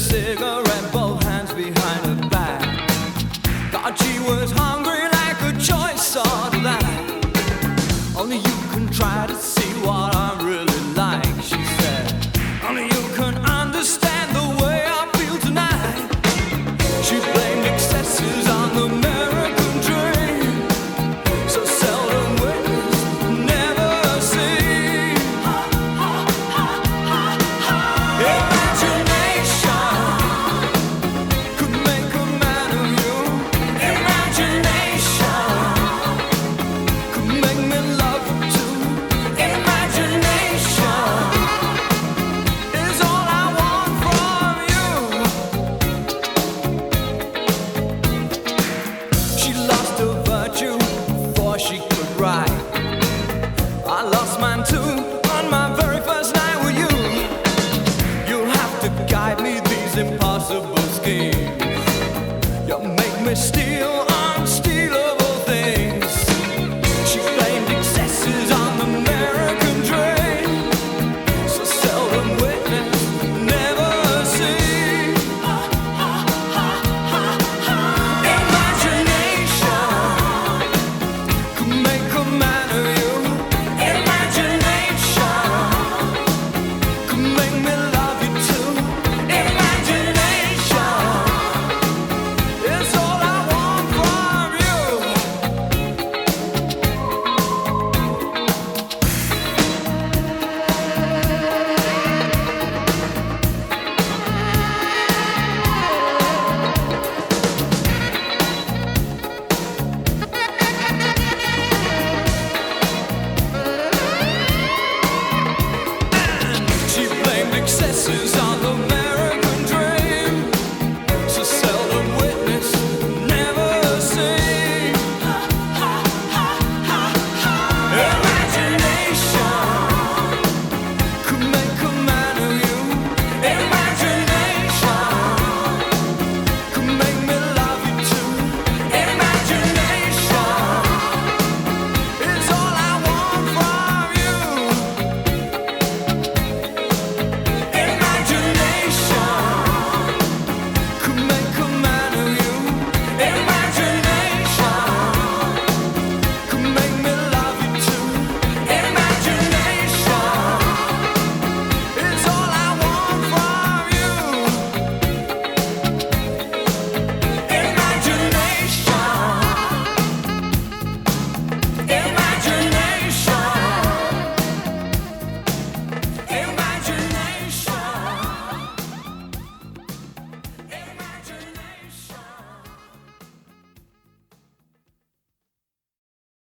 cigarette, both hands behind her back. God, she was hungry like a choice sort of that. Only you can try to see what I'm really like, she said. Only you can understand. I lost mine too